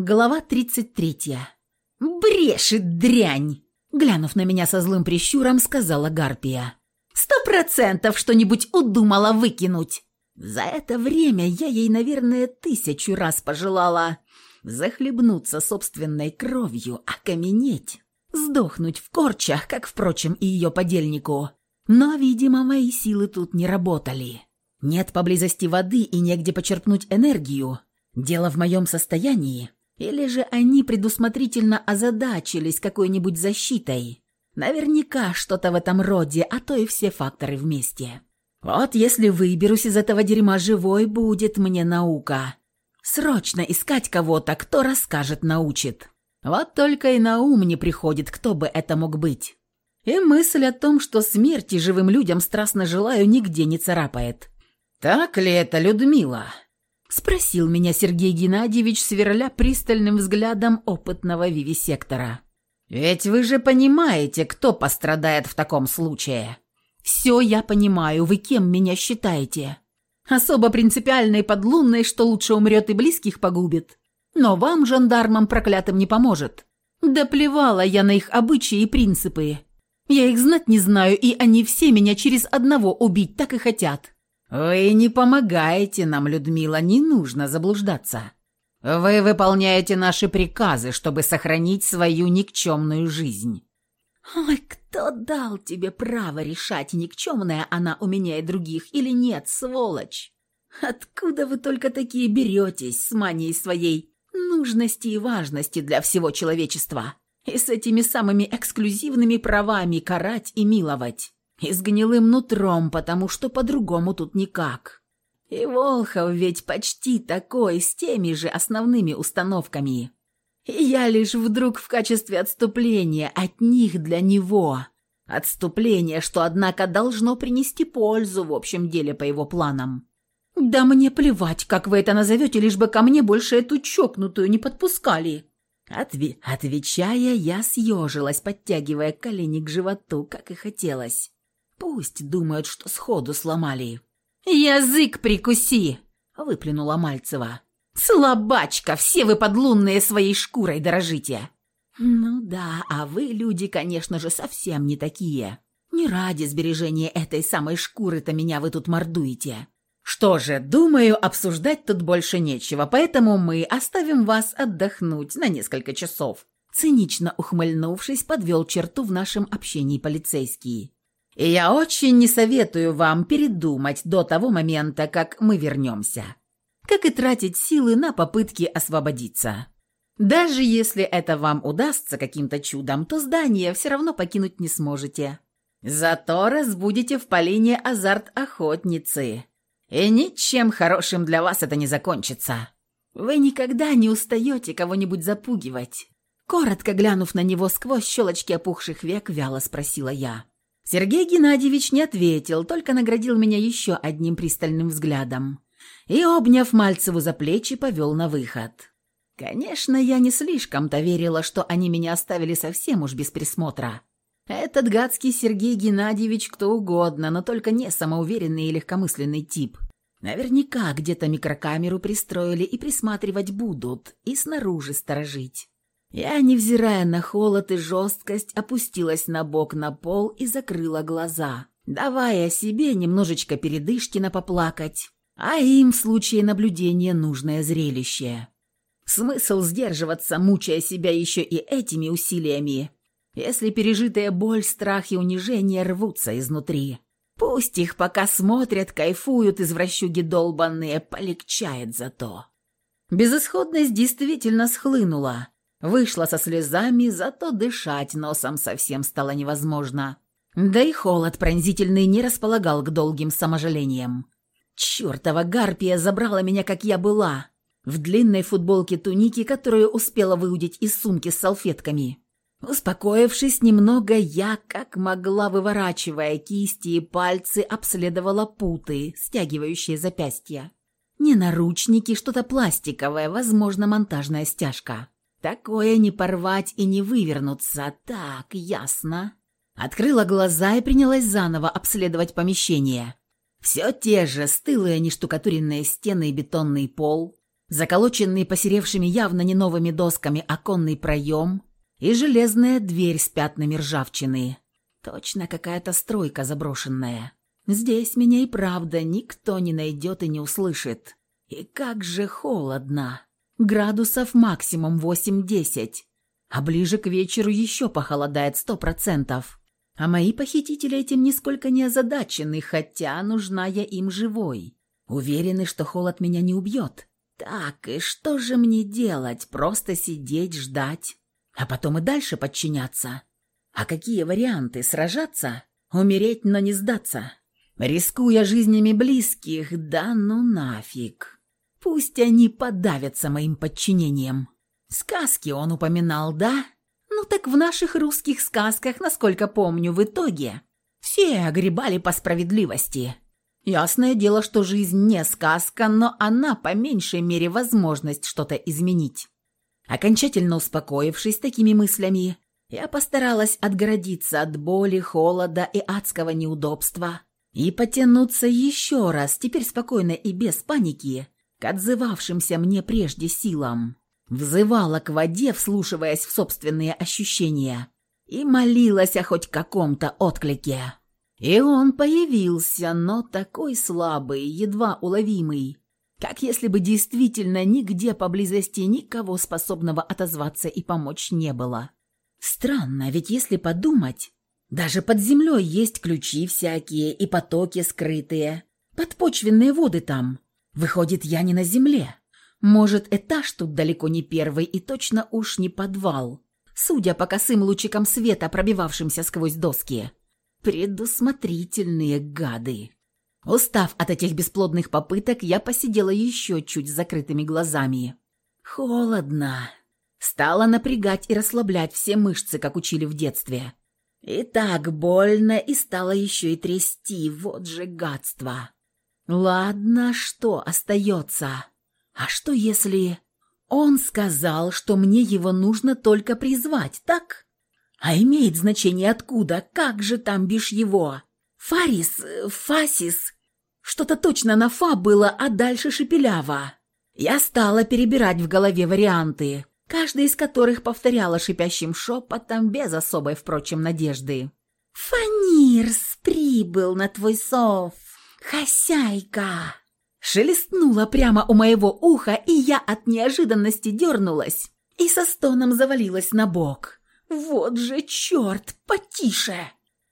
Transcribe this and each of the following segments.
Глава 33. «Брешет дрянь!» Глянув на меня со злым прищуром, сказала Гарпия. «Сто процентов что-нибудь удумала выкинуть!» За это время я ей, наверное, тысячу раз пожелала захлебнуться собственной кровью, окаменеть, сдохнуть в корчах, как, впрочем, и ее подельнику. Но, видимо, мои силы тут не работали. Нет поблизости воды и негде почерпнуть энергию. Дело в моем состоянии. Или же они предусмотрительно озадачились какой-нибудь защитой. Наверняка что-то в этом роде, а то и все факторы вместе. Вот если выберусь из этого дерьма живой, будет мне наука. Срочно искать кого-то, кто расскажет, научит. Вот только и на ум не приходит, кто бы это мог быть. И мысль о том, что смерти живым людям страстно желаю, нигде не царапает. «Так ли это, Людмила?» — спросил меня Сергей Геннадьевич, сверля пристальным взглядом опытного вивисектора. «Ведь вы же понимаете, кто пострадает в таком случае». «Все я понимаю, вы кем меня считаете? Особо принципиальной подлунной, что лучше умрет и близких погубит. Но вам, жандармам проклятым, не поможет. Да плевала я на их обычаи и принципы. Я их знать не знаю, и они все меня через одного убить так и хотят». «Вы не помогаете нам, Людмила, не нужно заблуждаться. Вы выполняете наши приказы, чтобы сохранить свою никчемную жизнь». «Ой, кто дал тебе право решать, никчемная она у меня и других или нет, сволочь? Откуда вы только такие беретесь с манией своей нужности и важности для всего человечества и с этими самыми эксклюзивными правами карать и миловать?» И с гнилым нутром, потому что по-другому тут никак. И Волхов ведь почти такой, с теми же основными установками. И я лишь вдруг в качестве отступления от них для него. Отступление, что, однако, должно принести пользу в общем деле по его планам. «Да мне плевать, как вы это назовете, лишь бы ко мне больше эту чокнутую не подпускали». Отве отвечая, я съежилась, подтягивая колени к животу, как и хотелось. Пусть думают, что сходу сломали. «Язык прикуси!» — выплюнула Мальцева. «Слабачка! Все вы подлунные своей шкурой дорожите!» «Ну да, а вы, люди, конечно же, совсем не такие. Не ради сбережения этой самой шкуры-то меня вы тут мордуете. Что же, думаю, обсуждать тут больше нечего, поэтому мы оставим вас отдохнуть на несколько часов». Цинично ухмыльнувшись, подвел черту в нашем общении полицейский. И я очень не советую вам передумать до того момента, как мы вернемся. Как и тратить силы на попытки освободиться. Даже если это вам удастся каким-то чудом, то здание все равно покинуть не сможете. Зато разбудите в Полине азарт охотницы. И ничем хорошим для вас это не закончится. Вы никогда не устаете кого-нибудь запугивать. Коротко глянув на него сквозь щелочки опухших век, вяло спросила я. Сергей Геннадьевич не ответил, только наградил меня еще одним пристальным взглядом и, обняв Мальцеву за плечи, повел на выход. Конечно, я не слишком-то верила, что они меня оставили совсем уж без присмотра. Этот гадский Сергей Геннадьевич кто угодно, но только не самоуверенный и легкомысленный тип. Наверняка где-то микрокамеру пристроили и присматривать будут, и снаружи сторожить. Я, невзирая на холод и жесткость, опустилась на бок на пол и закрыла глаза, давая себе немножечко передышки на поплакать, а им в случае наблюдения нужное зрелище. Смысл сдерживаться, мучая себя еще и этими усилиями, если пережитая боль, страх и унижение рвутся изнутри. Пусть их пока смотрят, кайфуют извращуги долбанные, полегчает зато. Безысходность действительно схлынула, Вышла со слезами, зато дышать носом совсем стало невозможно. Да и холод пронзительный не располагал к долгим саможалениям. Чёртова гарпия забрала меня, как я была, в длинной футболке туники, которую успела выудить из сумки с салфетками. Успокоившись немного, я, как могла, выворачивая кисти и пальцы, обследовала путы, стягивающие запястья. Не наручники, что-то пластиковое, возможно, монтажная стяжка. Такое не порвать и не вывернуться. Так, ясно. Открыла глаза и принялась заново обследовать помещение. Все те же стылые нештукатуренные стены и бетонный пол, заколоченный посеревшими явно не новыми досками оконный проем и железная дверь с пятнами ржавчины. Точно какая-то стройка заброшенная. Здесь меня и правда никто не найдет и не услышит. И как же холодно. Градусов максимум 8-10. А ближе к вечеру еще похолодает сто процентов. А мои похитители этим нисколько не озадачены, хотя нужна я им живой. Уверены, что холод меня не убьет. Так, и что же мне делать? Просто сидеть, ждать? А потом и дальше подчиняться? А какие варианты? Сражаться? Умереть, но не сдаться? Рискуя жизнями близких? Да ну нафиг. Пусть они подавятся моим подчинением. Сказки он упоминал, да? Ну так в наших русских сказках, насколько помню, в итоге все огребали по справедливости. Ясное дело, что жизнь не сказка, но она по меньшей мере возможность что-то изменить. Окончательно успокоившись такими мыслями, я постаралась отгородиться от боли, холода и адского неудобства и потянуться еще раз, теперь спокойно и без паники, к отзывавшимся мне прежде силам. Взывала к воде, вслушиваясь в собственные ощущения, и молилась о хоть каком-то отклике. И он появился, но такой слабый, едва уловимый, как если бы действительно нигде поблизости никого способного отозваться и помочь не было. Странно, ведь если подумать, даже под землей есть ключи всякие и потоки скрытые, подпочвенные воды там. Выходит, я не на земле. Может, этаж тут далеко не первый и точно уж не подвал, судя по косым лучикам света, пробивавшимся сквозь доски. Предусмотрительные гады. Устав от этих бесплодных попыток, я посидела еще чуть с закрытыми глазами. Холодно. Стала напрягать и расслаблять все мышцы, как учили в детстве. И так больно, и стало еще и трясти, вот же гадство. Ладно, что остается? А что если... Он сказал, что мне его нужно только призвать, так? А имеет значение откуда? Как же там бишь его? Фарис, Фасис. Что-то точно на фа было, а дальше шепеляво. Я стала перебирать в голове варианты, каждый из которых повторяла шипящим шепотом, без особой, впрочем, надежды. «Фанирс прибыл на твой сов, хозяйка!» Шелестнула прямо у моего уха, и я от неожиданности дернулась и со стоном завалилась на бок. «Вот же черт, потише!»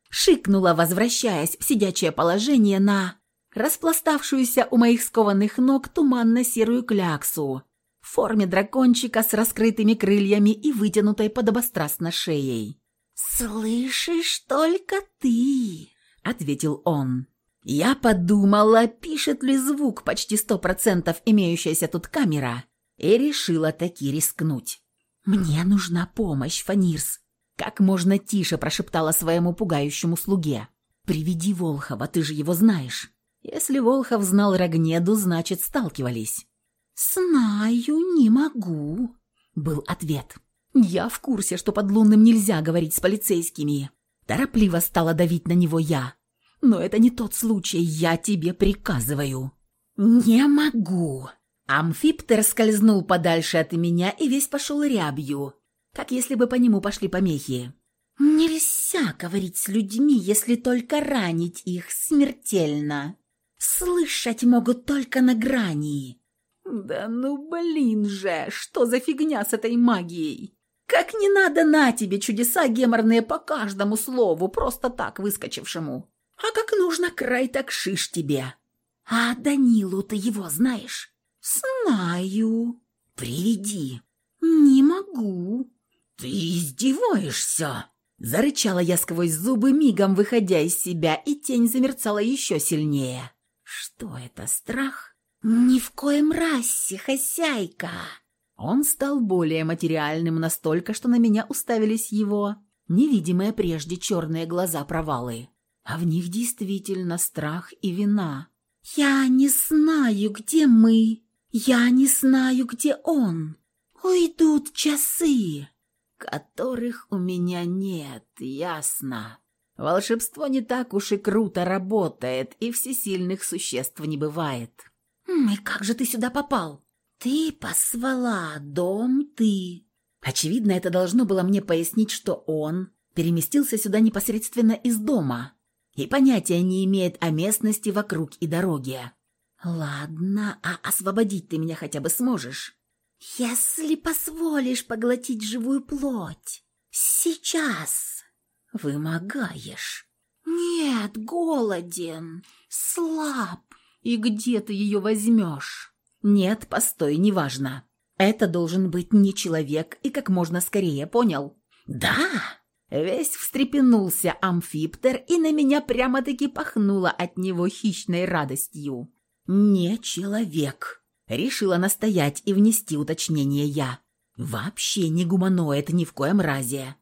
Шикнула, возвращаясь в сидячее положение на распластавшуюся у моих скованных ног туманно-серую кляксу в форме дракончика с раскрытыми крыльями и вытянутой подобострастно шеей. «Слышишь только ты», — ответил он. Я подумала, пишет ли звук почти сто процентов имеющаяся тут камера, и решила таки рискнуть. «Мне нужна помощь, Фанирс», — как можно тише прошептала своему пугающему слуге. «Приведи Волхова, ты же его знаешь». Если Волхов знал Рогнеду, значит, сталкивались. «Знаю, не могу», — был ответ. «Я в курсе, что под лунным нельзя говорить с полицейскими». Торопливо стала давить на него я. «Но это не тот случай, я тебе приказываю». «Не могу». Амфиптер скользнул подальше от меня и весь пошел рябью, как если бы по нему пошли помехи. «Нельзя говорить с людьми, если только ранить их смертельно. Слышать могут только на грани». «Да ну блин же, что за фигня с этой магией? Как не надо на тебе чудеса геморные по каждому слову, просто так выскочившему. А как нужно край, так шиш тебе. А Данилу ты его знаешь?» «Знаю». «Приведи». «Не могу». «Ты издеваешься?» Зарычала я сквозь зубы, мигом выходя из себя, и тень замерцала еще сильнее. Что это, страх? Ни в коем расе, хозяйка. Он стал более материальным настолько, что на меня уставились его невидимые прежде черные глаза-провалы. А в них действительно страх и вина. «Я не знаю, где мы. Я не знаю, где он. Уйдут часы, которых у меня нет, ясно». Волшебство не так уж и круто работает, и всесильных существ не бывает. «И как же ты сюда попал?» «Ты позвала дом, ты». Очевидно, это должно было мне пояснить, что он переместился сюда непосредственно из дома и понятия не имеет о местности вокруг и дороге. «Ладно, а освободить ты меня хотя бы сможешь?» «Если позволишь поглотить живую плоть. Сейчас. Вымогаешь». «Нет, голоден, слаб. И где ты ее возьмешь?» «Нет, постой, неважно. Это должен быть не человек и как можно скорее, понял?» «Да!» Весь встрепенулся амфиптер, и на меня прямо-таки пахнуло от него хищной радостью. «Не человек!» Решила настоять и внести уточнение я. «Вообще не гуманоид ни в коем разе!»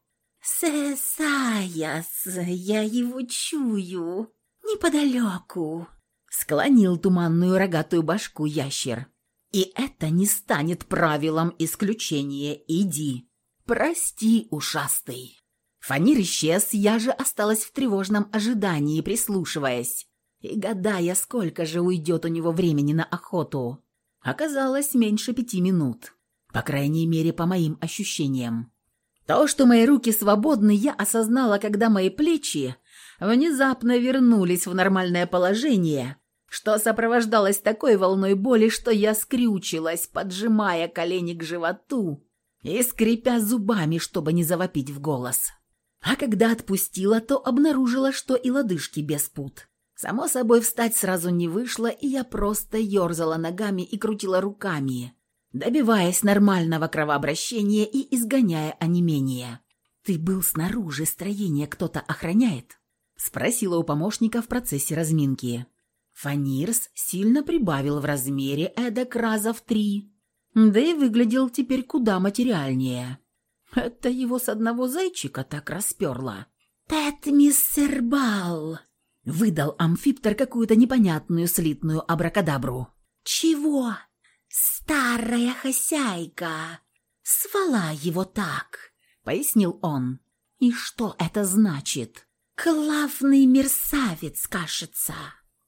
«Сесаяс, я его чую, неподалеку!» Склонил туманную рогатую башку ящер. «И это не станет правилом исключения. Иди!» «Прости, ушастый!» Фанир исчез, я же осталась в тревожном ожидании, прислушиваясь и гадая, сколько же уйдет у него времени на охоту. Оказалось, меньше пяти минут. По крайней мере, по моим ощущениям. То, что мои руки свободны, я осознала, когда мои плечи внезапно вернулись в нормальное положение, что сопровождалось такой волной боли, что я скрючилась, поджимая колени к животу и скрипя зубами, чтобы не завопить в голос. А когда отпустила, то обнаружила, что и лодыжки без пут. Само собой, встать сразу не вышло, и я просто ерзала ногами и крутила руками, добиваясь нормального кровообращения и изгоняя онемение. «Ты был снаружи, строение кто-то охраняет?» – спросила у помощника в процессе разминки. Фанирс сильно прибавил в размере эдак раза в три, да и выглядел теперь куда материальнее. Это его с одного зайчика так расперло. «Тет мистер Бал!» — выдал амфиптер какую-то непонятную слитную абракадабру. «Чего? Старая хозяйка! Свала его так!» — пояснил он. «И что это значит?» «Главный мерзавец, кажется!»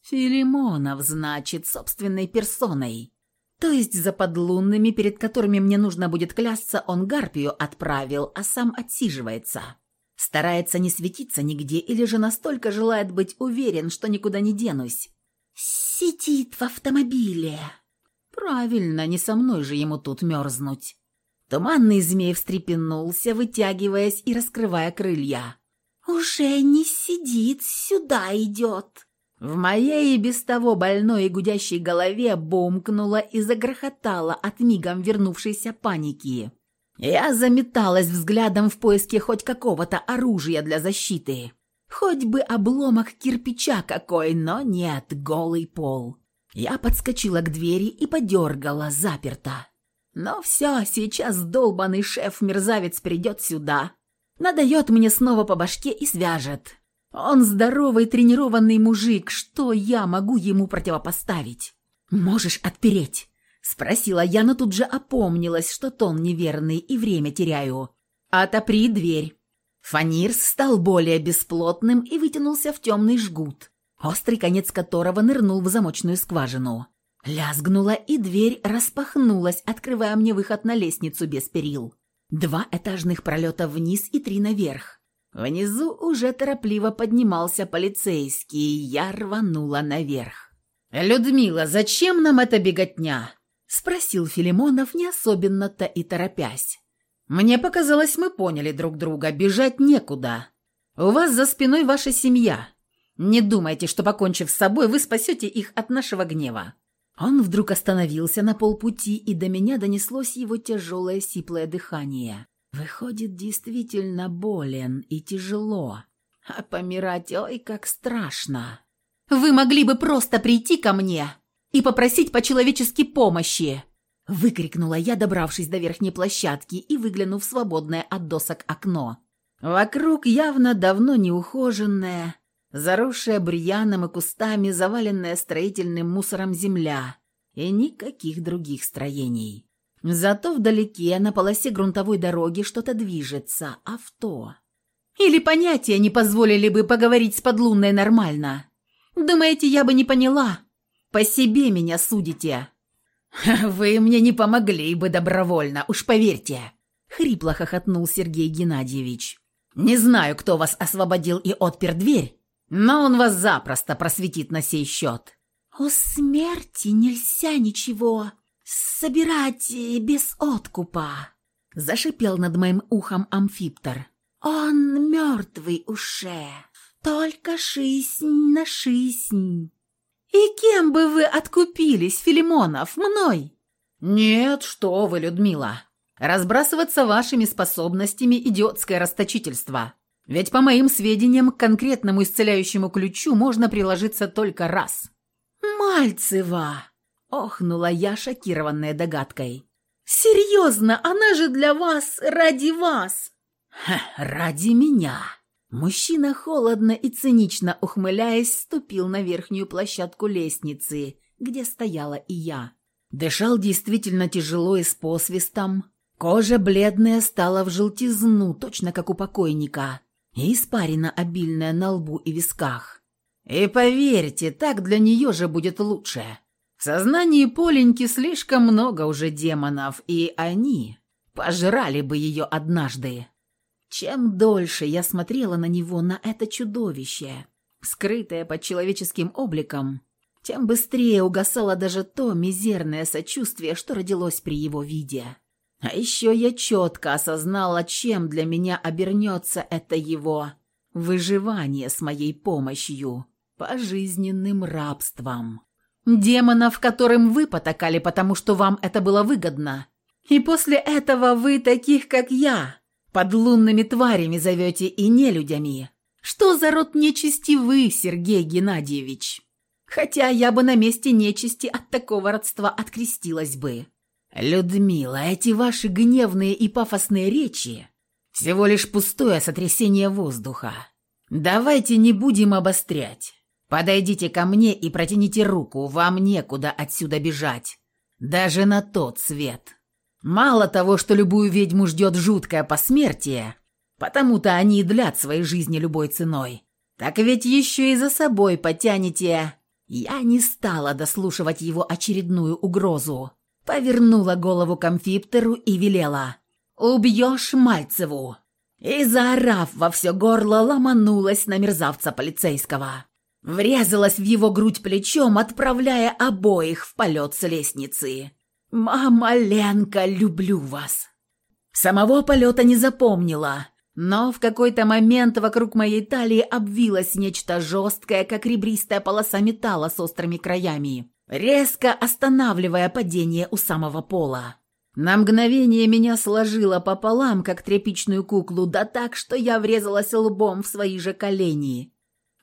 «Филимонов, значит, собственной персоной!» То есть за подлунными, перед которыми мне нужно будет клясться, он гарпию отправил, а сам отсиживается. Старается не светиться нигде или же настолько желает быть уверен, что никуда не денусь. Сидит в автомобиле. Правильно, не со мной же ему тут мерзнуть. Туманный змей встрепенулся, вытягиваясь и раскрывая крылья. «Уже не сидит, сюда идет». В моей и без того больной и гудящей голове бумкнуло и загрохотало от мигом вернувшейся паники. Я заметалась взглядом в поиске хоть какого-то оружия для защиты. Хоть бы обломок кирпича какой, но нет, голый пол. Я подскочила к двери и подергала, заперто. Но все, сейчас долбанный шеф-мерзавец придет сюда, надает мне снова по башке и свяжет. Он здоровый тренированный мужик, что я могу ему противопоставить? Можешь отпереть?» Спросила я, но тут же опомнилась, что тон неверный и время теряю. «Отопри дверь». Фанирс стал более бесплотным и вытянулся в темный жгут, острый конец которого нырнул в замочную скважину. Лязгнула, и дверь распахнулась, открывая мне выход на лестницу без перил. Два этажных пролета вниз и три наверх. Внизу уже торопливо поднимался полицейский, я рванула наверх. «Людмила, зачем нам эта беготня?» – спросил Филимонов, не особенно-то и торопясь. «Мне показалось, мы поняли друг друга, бежать некуда. У вас за спиной ваша семья. Не думайте, что, покончив с собой, вы спасете их от нашего гнева». Он вдруг остановился на полпути, и до меня донеслось его тяжелое сиплое дыхание. Выходит, действительно болен и тяжело. А помирать, ой, как страшно. Вы могли бы просто прийти ко мне и попросить по-человечески помощи!» Выкрикнула я, добравшись до верхней площадки и выглянув в свободное от досок окно. Вокруг явно давно неухоженная, заросшая бурьяном и кустами, заваленная строительным мусором земля и никаких других строений. Зато вдалеке на полосе грунтовой дороги что-то движется, авто. Или понятия не позволили бы поговорить с подлунной нормально. Думаете, я бы не поняла? По себе меня судите. «Вы мне не помогли бы добровольно, уж поверьте!» — хрипло хохотнул Сергей Геннадьевич. «Не знаю, кто вас освободил и отпер дверь, но он вас запросто просветит на сей счет». «У смерти нельзя ничего собирать без откупа», — зашипел над моим ухом амфиптор. «Он мертвый уше, только жизнь на жизнь». «И кем бы вы откупились, Филимонов, мной?» «Нет, что вы, Людмила. Разбрасываться вашими способностями – идиотское расточительство. Ведь, по моим сведениям, к конкретному исцеляющему ключу можно приложиться только раз». «Мальцева!» – охнула я, шокированная догадкой. «Серьезно, она же для вас, ради вас!» Ха, «Ради меня!» Мужчина, холодно и цинично ухмыляясь, ступил на верхнюю площадку лестницы, где стояла и я. Дышал действительно тяжело и с посвистом. Кожа бледная стала в желтизну, точно как у покойника, и испарина обильная на лбу и висках. И поверьте, так для нее же будет лучше. Сознании Поленьки слишком много уже демонов, и они пожрали бы ее однажды. Чем дольше я смотрела на него, на это чудовище, скрытое под человеческим обликом, тем быстрее угасало даже то мизерное сочувствие, что родилось при его виде. А еще я четко осознала, чем для меня обернется это его выживание с моей помощью, пожизненным рабством. Демонов, которым вы потакали, потому что вам это было выгодно. И после этого вы таких, как я, под лунными тварями зовете и нелюдями. Что за род нечисти вы, Сергей Геннадьевич? Хотя я бы на месте нечисти от такого родства открестилась бы. Людмила, эти ваши гневные и пафосные речи всего лишь пустое сотрясение воздуха. Давайте не будем обострять. Подойдите ко мне и протяните руку, вам некуда отсюда бежать. Даже на тот свет. Мало того, что любую ведьму ждет жуткое посмертие, потому-то они и длят своей жизни любой ценой, так ведь еще и за собой потянете. Я не стала дослушивать его очередную угрозу. Повернула голову комфиптеру и велела «Убьешь Мальцеву!» И, заорав во все горло, ломанулась на мерзавца полицейского. Врезалась в его грудь плечом, отправляя обоих в полет с лестницы. «Мама Ленка, люблю вас!» Самого полета не запомнила, но в какой-то момент вокруг моей талии обвилось нечто жесткое, как ребристая полоса металла с острыми краями, резко останавливая падение у самого пола. На мгновение меня сложило пополам, как тряпичную куклу, да так, что я врезалась лбом в свои же колени.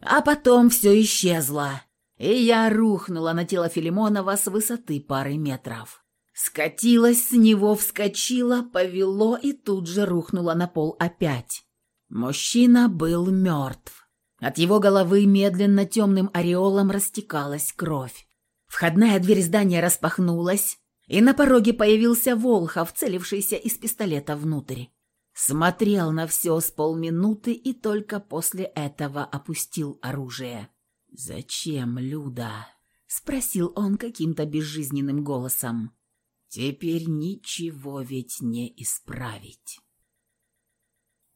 А потом все исчезло, и я рухнула на тело Филимонова с высоты пары метров. Скатилась с него, вскочила, повело и тут же рухнула на пол опять. Мужчина был мертв. От его головы медленно темным ореолом растекалась кровь. Входная дверь здания распахнулась, и на пороге появился Волхов, целившийся из пистолета внутрь. Смотрел на все с полминуты и только после этого опустил оружие. «Зачем, Люда?» — спросил он каким-то безжизненным голосом. Теперь ничего ведь не исправить.